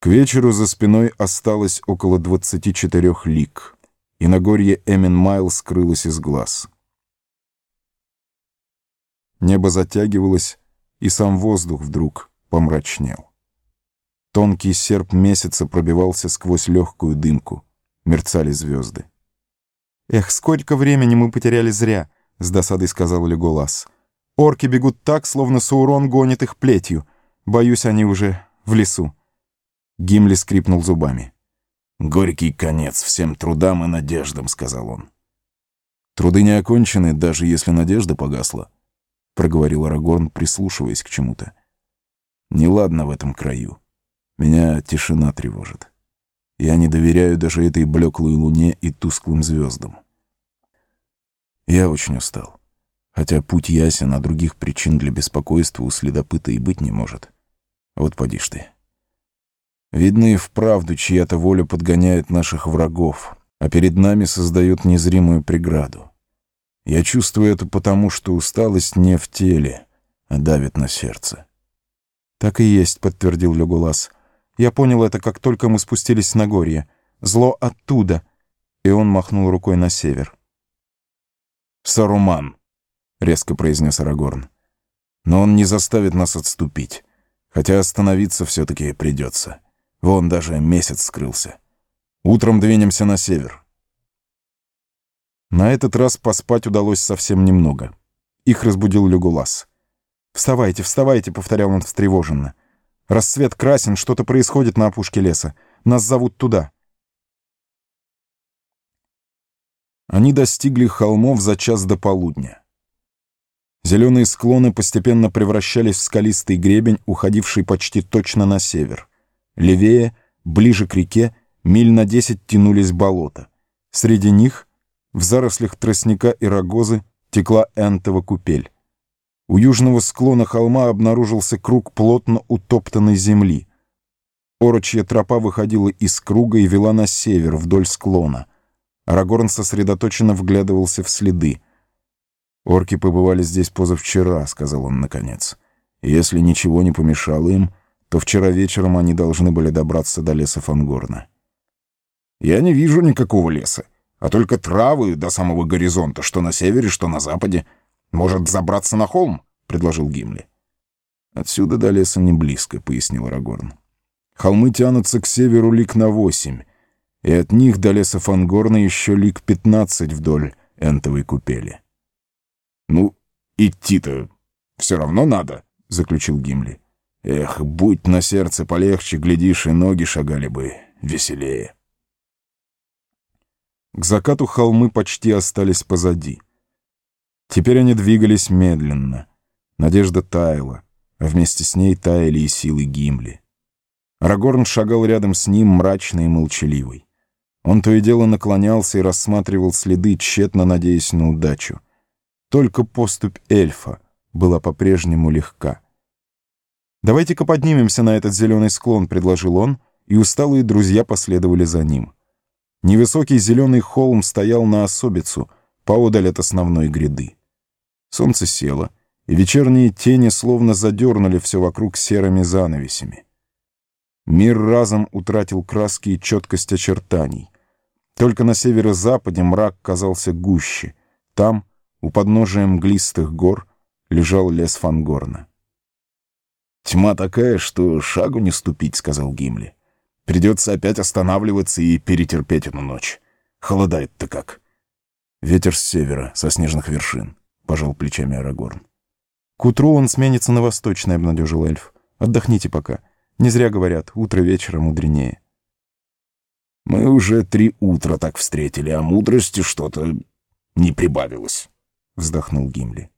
К вечеру за спиной осталось около 24 лик, и Нагорье Эмин Майл скрылось из глаз. Небо затягивалось, и сам воздух вдруг помрачнел. Тонкий серп месяца пробивался сквозь легкую дымку, мерцали звезды. «Эх, сколько времени мы потеряли зря!» — с досадой сказал Леголас. «Орки бегут так, словно Саурон гонит их плетью. Боюсь, они уже в лесу». Гимли скрипнул зубами. «Горький конец всем трудам и надеждам», — сказал он. «Труды не окончены, даже если надежда погасла», — проговорил Арагорн, прислушиваясь к чему-то. «Неладно в этом краю. Меня тишина тревожит. Я не доверяю даже этой блеклой луне и тусклым звездам. Я очень устал. Хотя путь ясен, а других причин для беспокойства у следопыта и быть не может. Вот поди ж ты». Видно и вправду чья-то воля подгоняет наших врагов, а перед нами создает незримую преграду. Я чувствую это потому, что усталость не в теле, а давит на сердце. «Так и есть», — подтвердил Легулас. «Я понял это, как только мы спустились на горье. Зло оттуда». И он махнул рукой на север. «Саруман», — резко произнес Арагорн. «Но он не заставит нас отступить, хотя остановиться все-таки придется». Вон даже месяц скрылся. Утром двинемся на север. На этот раз поспать удалось совсем немного. Их разбудил Люгулас. «Вставайте, вставайте», — повторял он встревоженно. «Рассвет красен, что-то происходит на опушке леса. Нас зовут туда». Они достигли холмов за час до полудня. Зеленые склоны постепенно превращались в скалистый гребень, уходивший почти точно на север. Левее, ближе к реке, миль на десять тянулись болота. Среди них, в зарослях тростника и рогозы, текла энтова купель. У южного склона холма обнаружился круг плотно утоптанной земли. Орочья тропа выходила из круга и вела на север, вдоль склона. Арагорн сосредоточенно вглядывался в следы. «Орки побывали здесь позавчера», — сказал он наконец. «Если ничего не помешало им, то вчера вечером они должны были добраться до леса Фангорна. «Я не вижу никакого леса, а только травы до самого горизонта, что на севере, что на западе. Может, забраться на холм?» — предложил Гимли. «Отсюда до леса не близко», — пояснил Арагорн. «Холмы тянутся к северу лик на восемь, и от них до леса Фангорна еще лик пятнадцать вдоль энтовой купели». «Ну, идти-то все равно надо», — заключил Гимли. Эх, будь на сердце полегче, глядишь, и ноги шагали бы веселее. К закату холмы почти остались позади. Теперь они двигались медленно. Надежда таяла, а вместе с ней таяли и силы Гимли. Арагорн шагал рядом с ним, мрачный и молчаливый. Он то и дело наклонялся и рассматривал следы, тщетно надеясь на удачу. Только поступь эльфа была по-прежнему легка — «Давайте-ка поднимемся на этот зеленый склон», — предложил он, и усталые друзья последовали за ним. Невысокий зеленый холм стоял на особицу, поодаль от основной гряды. Солнце село, и вечерние тени словно задернули все вокруг серыми занавесями. Мир разом утратил краски и четкость очертаний. Только на северо-западе мрак казался гуще. Там, у подножия мглистых гор, лежал лес Фангорна. «Тьма такая, что шагу не ступить», — сказал Гимли. «Придется опять останавливаться и перетерпеть эту ночь. Холодает-то как». «Ветер с севера, со снежных вершин», — пожал плечами Арагорн. «К утру он сменится на восточный», — обнадежил эльф. «Отдохните пока. Не зря говорят, утро вечера мудренее». «Мы уже три утра так встретили, а мудрости что-то не прибавилось», — вздохнул Гимли.